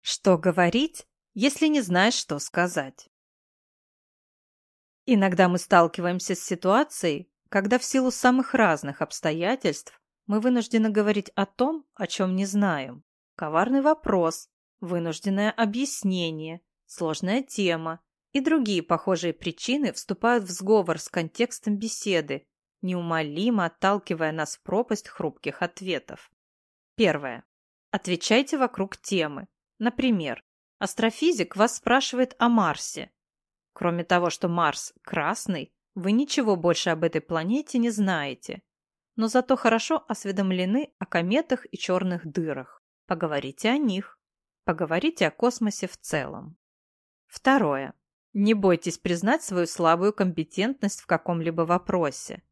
Что говорить, если не знаешь, что сказать? Иногда мы сталкиваемся с ситуацией, когда в силу самых разных обстоятельств мы вынуждены говорить о том, о чем не знаем. Коварный вопрос, вынужденное объяснение, сложная тема и другие похожие причины вступают в сговор с контекстом беседы, неумолимо отталкивая нас в пропасть хрупких ответов. Первое. Отвечайте вокруг темы. Например, астрофизик вас спрашивает о Марсе. Кроме того, что Марс красный, вы ничего больше об этой планете не знаете, но зато хорошо осведомлены о кометах и черных дырах. Поговорите о них. Поговорите о космосе в целом. Второе. Не бойтесь признать свою слабую компетентность в каком-либо вопросе.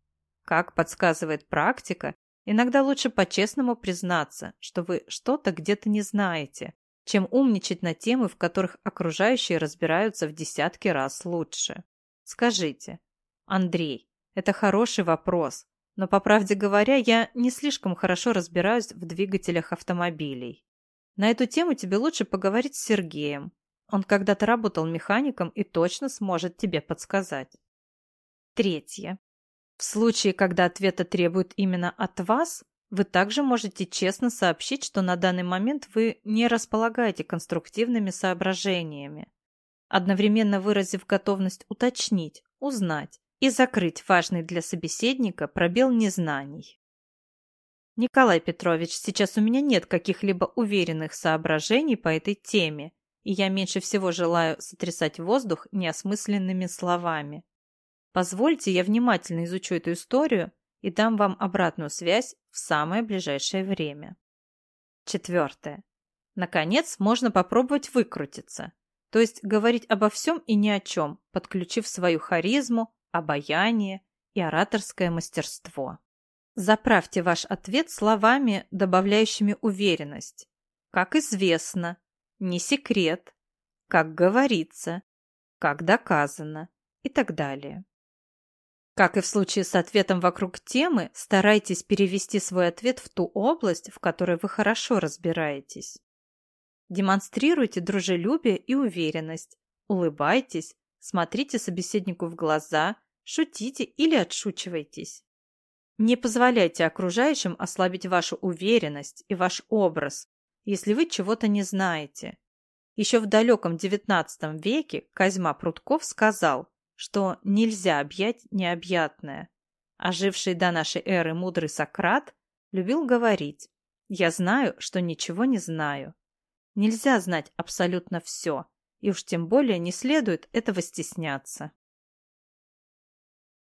Как подсказывает практика, иногда лучше по-честному признаться, что вы что-то где-то не знаете, чем умничать на темы, в которых окружающие разбираются в десятки раз лучше. Скажите, Андрей, это хороший вопрос, но, по правде говоря, я не слишком хорошо разбираюсь в двигателях автомобилей. На эту тему тебе лучше поговорить с Сергеем. Он когда-то работал механиком и точно сможет тебе подсказать. Третье. В случае, когда ответа требуют именно от вас, вы также можете честно сообщить, что на данный момент вы не располагаете конструктивными соображениями, одновременно выразив готовность уточнить, узнать и закрыть важный для собеседника пробел незнаний. Николай Петрович, сейчас у меня нет каких-либо уверенных соображений по этой теме, и я меньше всего желаю сотрясать воздух неосмысленными словами. Позвольте, я внимательно изучу эту историю и дам вам обратную связь самое ближайшее время. Четвертое. Наконец, можно попробовать выкрутиться, то есть говорить обо всем и ни о чем, подключив свою харизму, обаяние и ораторское мастерство. Заправьте ваш ответ словами, добавляющими уверенность. Как известно, не секрет, как говорится, как доказано и так далее. Как и в случае с ответом вокруг темы, старайтесь перевести свой ответ в ту область, в которой вы хорошо разбираетесь. Демонстрируйте дружелюбие и уверенность, улыбайтесь, смотрите собеседнику в глаза, шутите или отшучивайтесь. Не позволяйте окружающим ослабить вашу уверенность и ваш образ, если вы чего-то не знаете. Еще в далеком XIX веке Козьма Прутков сказал, что нельзя объять необъятное. А живший до нашей эры мудрый Сократ любил говорить «Я знаю, что ничего не знаю». Нельзя знать абсолютно все, и уж тем более не следует этого стесняться.